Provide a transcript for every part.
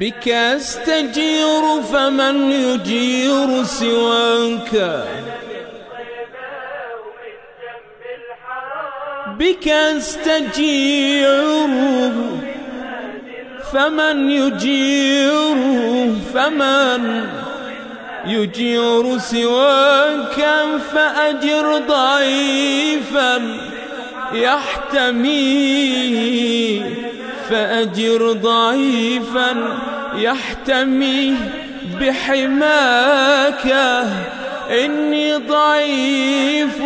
بك أستجير فمن يجير سواك. بك أستجير فمن يجير فمن يجير سواك. فأجر ضعيفا. يحتمي فأجر ضعيفا يحتمي بحماك. إني ضعيف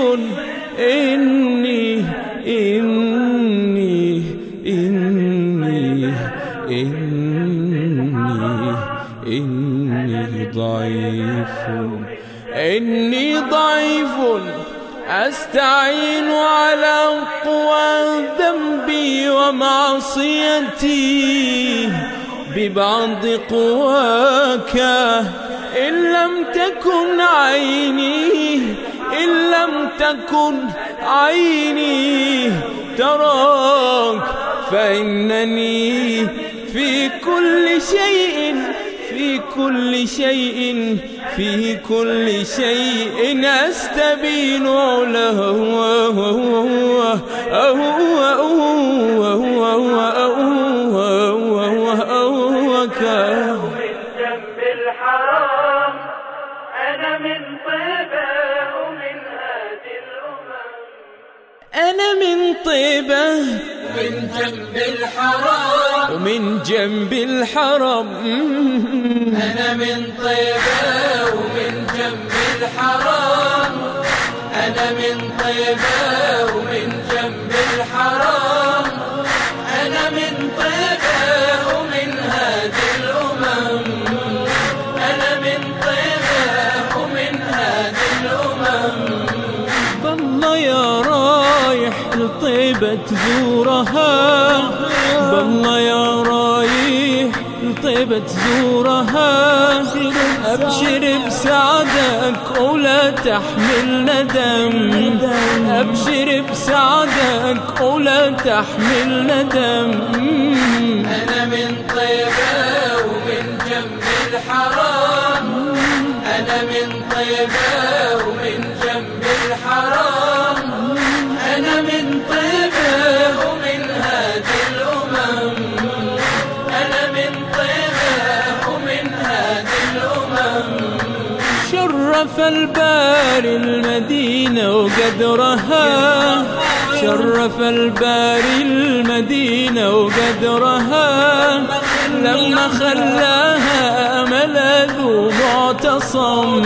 إني إني إني إني إني ضعيف. إني ضعيف. أستعين على قوى ذنبي ومعصيتي ببعض قواك. إن لم تكن عيني إن لم تكن عيني تراك فإنني في كل شيء كل شيء في كل شيء أستبين له. جنب الحرام أنا من طيبة أنا من طيبة. من جنب الحرام. ومن جنب الحرم أنا من طيبة. ومن جنب الحرام. أنا من طيبة. ومن جنب الحرام. أنا من طيبة. ومن هادي الأمم. أنا من طيبة. ومن هادي الأمم. بالله يا رايح لطيبة تزورها بالله يا رايح لطيبة تزورها أبشر بسعدك ولا تحمل ندم. أبشر بسعدك ولا تحمل ندم. أنا من طيبة ومن جنب الحرام. أنا من طيبة شرف الباري المدينة وقدرها. شرف الباري المدينة وقدرها. لما خلاها ملاذ معتصم.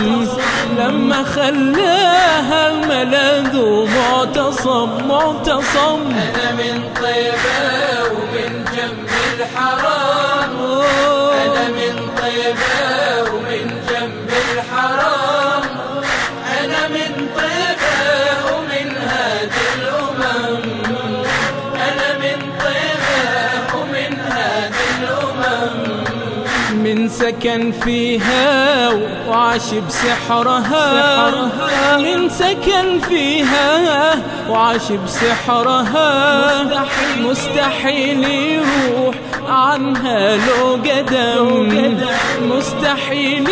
لما خلاها ملاذ معتصم. معتصم. أنا من طيبة ومن جنب الحرام. أنا من سكن فيها وعاش بسحرها من سكن فيها وعاش بسحرها مستحيل. يروح عنها لو قدم. مستحيل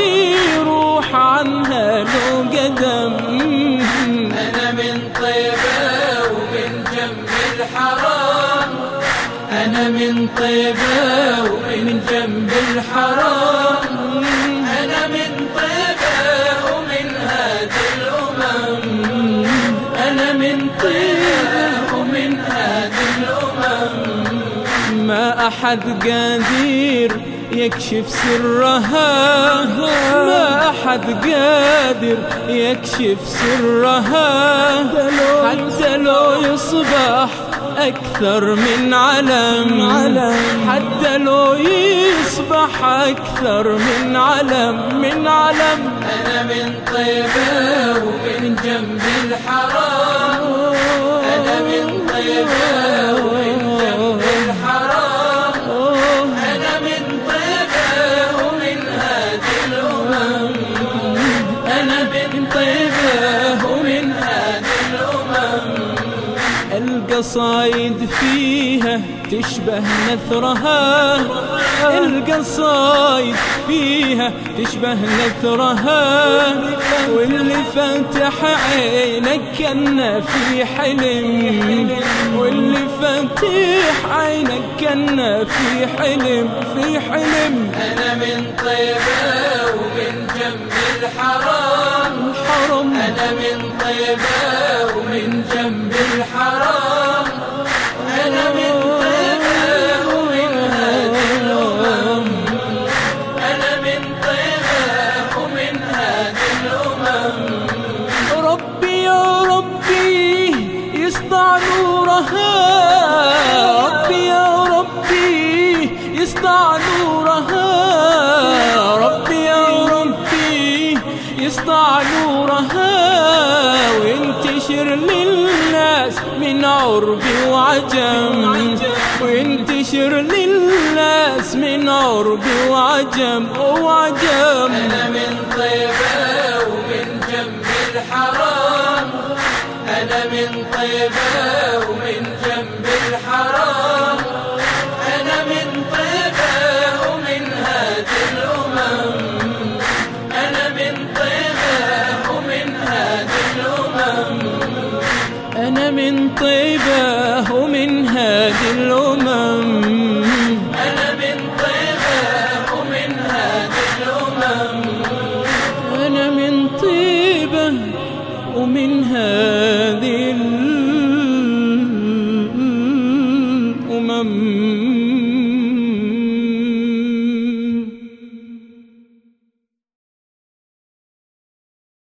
يروح عنها لو قدم. أنا من طيبة ومن جنب الحرام. أنا من طيبة ومن هادي الأمم. أنا من طيبة ومن هادي الأمم. ما أحد قادر يكشف سرها. ما أحد قادر يكشف سرها. حتى لو يصبح أكثر من علم. حتى لو يصبح أكثر من علم. من علم. أنا من طيبة ومن جنب الحرام. أنا من طيبة القصايد فيها تشبه نثرها. القصايد فيها تشبه نثرها. واللي فتح عينك كان في حلم. واللي فتح عينك كان في حلم. في حلم. أنا من طيبة ومن جنب الحرام. حرم. أنا من عرب وعجم وينتشر للناس من عرب وعجم. وعجم. أنا من طيبة ومن جنب الحرام. أنا من طيبة ومن جنب